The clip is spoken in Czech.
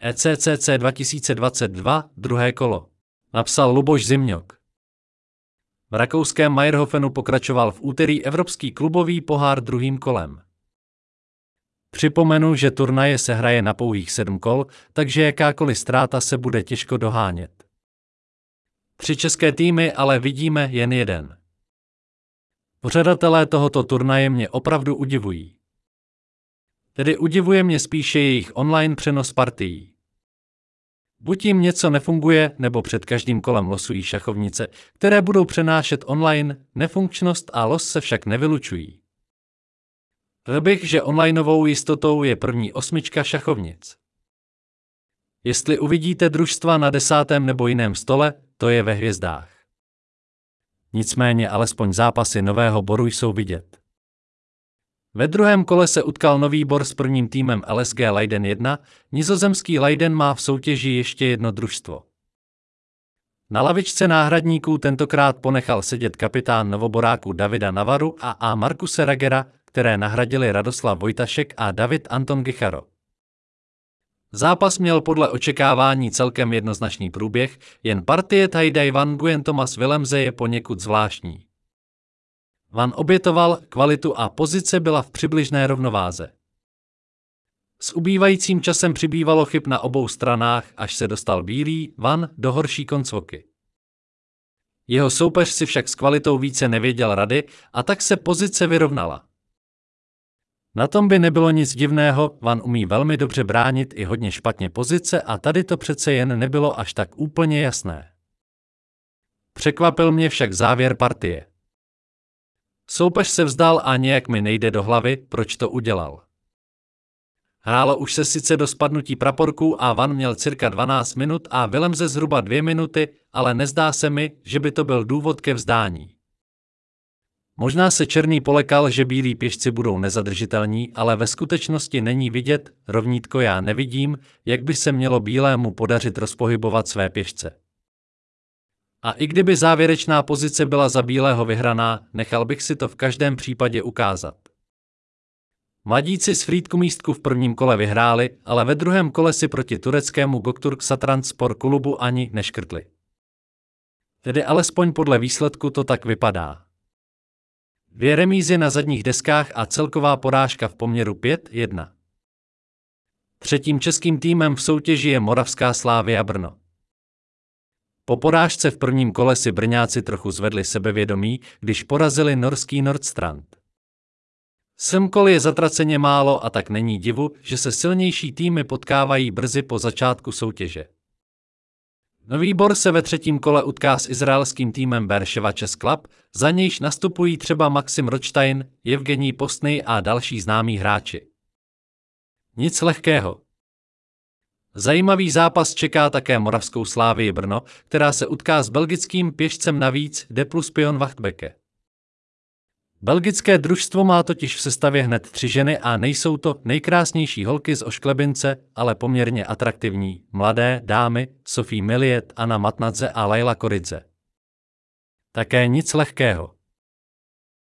ECCC 2022, druhé kolo. Napsal Luboš Zimňok. V rakouském Meyerhofenu pokračoval v úterý Evropský klubový pohár druhým kolem. Připomenu, že turnaje se hraje na pouhých sedm kol, takže jakákoliv ztráta se bude těžko dohánět. Tři české týmy ale vidíme jen jeden. Pořadatelé tohoto turnaje mě opravdu udivují. Tedy udivuje mě spíše jejich online přenos partií. Buď jim něco nefunguje, nebo před každým kolem losují šachovnice, které budou přenášet online, nefunkčnost a los se však nevylučují. Řekl bych, že onlineovou jistotou je první osmička šachovnic. Jestli uvidíte družstva na desátém nebo jiném stole, to je ve hvězdách. Nicméně alespoň zápasy nového boru jsou vidět. Ve druhém kole se utkal nový bor s prvním týmem LSG Leiden 1, nizozemský Leiden má v soutěži ještě jedno družstvo. Na lavičce náhradníků tentokrát ponechal sedět kapitán novoboráků Davida Navaru a A. Markuse Ragera, které nahradili Radoslav Vojtašek a David Anton Gicharo. Zápas měl podle očekávání celkem jednoznačný průběh, jen partie Tajdaj Van Nguyen Thomas Willemse je poněkud zvláštní. Van obětoval kvalitu a pozice byla v přibližné rovnováze. S ubývajícím časem přibývalo chyb na obou stranách, až se dostal bílý Van do horší koncvoky. Jeho soupeř si však s kvalitou více nevěděl rady a tak se pozice vyrovnala. Na tom by nebylo nic divného, Van umí velmi dobře bránit i hodně špatně pozice a tady to přece jen nebylo až tak úplně jasné. Překvapil mě však závěr partie. Soupeř se vzdal a nějak mi nejde do hlavy, proč to udělal. Hrálo už se sice do spadnutí praporků a Van měl cirka 12 minut a ze zhruba 2 minuty, ale nezdá se mi, že by to byl důvod ke vzdání. Možná se Černý polekal, že bílí pěšci budou nezadržitelní, ale ve skutečnosti není vidět, rovnítko já nevidím, jak by se mělo bílému podařit rozpohybovat své pěšce. A i kdyby závěrečná pozice byla za bílého vyhraná, nechal bych si to v každém případě ukázat. Mladíci z Frýdku místku v prvním kole vyhráli, ale ve druhém kole si proti tureckému Gokturk Satranspor klubu ani neškrtli. Tedy alespoň podle výsledku to tak vypadá. Dvě remízy na zadních deskách a celková porážka v poměru 5-1. Třetím českým týmem v soutěži je Moravská Slávia Brno. Po porážce v prvním kole si Brňáci trochu zvedli sebevědomí, když porazili norský Nordstrand. Semkol je zatraceně málo a tak není divu, že se silnější týmy potkávají brzy po začátku soutěže. Nový bor se ve třetím kole utká s izraelským týmem Berševa Chess Club, za nějž nastupují třeba Maxim Ročtajn, Evgení Postny a další známí hráči. Nic lehkého. Zajímavý zápas čeká také Moravskou Slávii Brno, která se utká s belgickým pěšcem navíc De plus Pion Wachtbeke. Belgické družstvo má totiž v sestavě hned tři ženy a nejsou to nejkrásnější holky z Ošklebince, ale poměrně atraktivní, mladé dámy, Sofie Miliet, Anna Matnadze a Laila Koridze. Také nic lehkého.